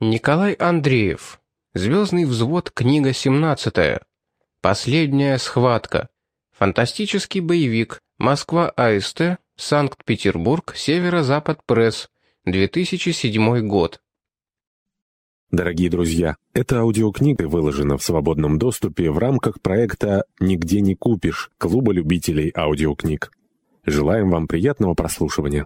Николай Андреев. Звездный взвод. Книга 17. Последняя схватка. Фантастический боевик. Москва АСТ. Санкт-Петербург. Северо-Запад Пресс. 2007 год. Дорогие друзья, эта аудиокнига выложена в свободном доступе в рамках проекта «Нигде не купишь» Клуба любителей аудиокниг. Желаем вам приятного прослушивания.